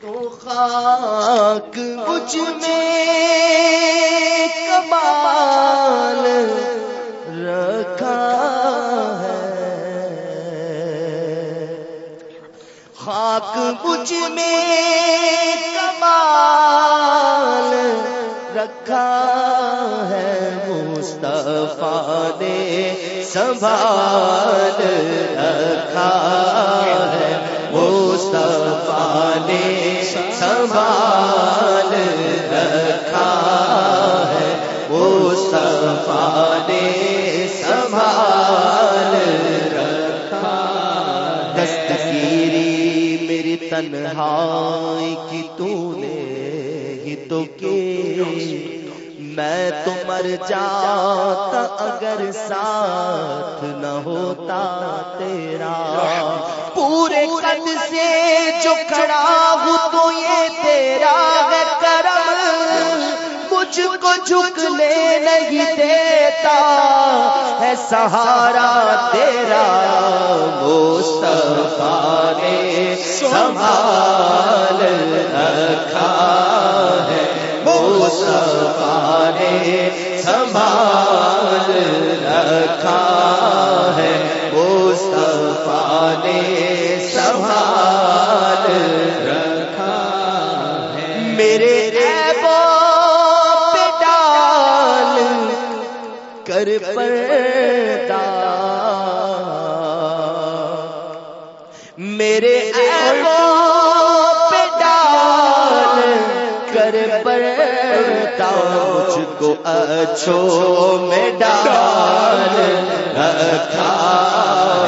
تو خاک مجھ میں کمال رکھا ہے۔ خاک مجھ میں کمال رکھا ہے۔ مصطفیٰ نے سنبھال تنہائی کی تو نے ہی تو کی۔ میں تو مر جاتا اگر ساتھ نہ ہوتا تیرا۔ پورے قد سے جو کھڑا ہوں تو یہ تیرا ہے کرم۔ مجھ کو جھکنے نہیں دیتا، ہے سہارا تیرا۔ نے سنبھال رکھا ہے۔ مصطفیٰ نے سنبھال رکھا ہے۔ میرے عیبوں پہ ڈال کر پردہ۔ میرے عیبوں پہ ڈال کر پردہ۔ کو اچھو میں ڈال رکھا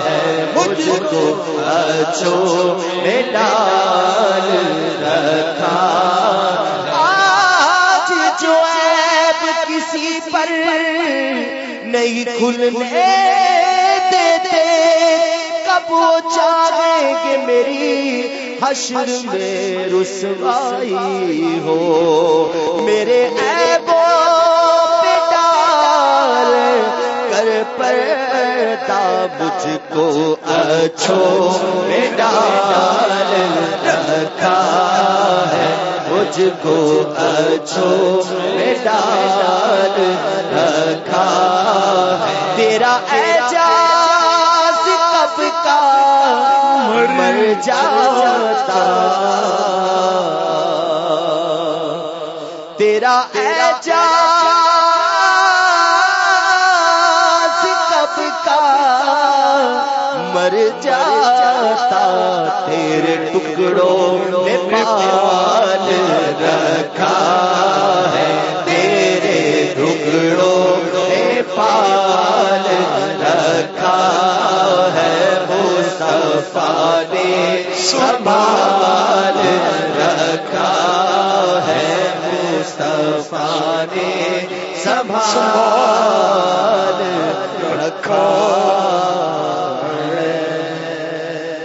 ہے، مجھ کو اچھو میں ڈال رکھا۔ آج جو عیب کسی پر نہیں کھلنے دیتے، کب وہ چاہیں گے میری حشر میں رسوائی ہو؟ میرے عیبوں کر مجھ کو اچھو میں ڈال رکھا ہے مجھ کو اچھو میں ڈال رکھا ہے۔ تیرا اعجاز کب کا مر جاتا؟ تیرا اعجاز مر جاتا، تیرے ٹکڑوں میں پال رکھا ہے۔ تیرے ٹکڑوں میں پال رکھا ہے۔ مصطفیٰ نے سنبھال رکھا ہے۔ مصطفیٰ نے سنبھال رکھا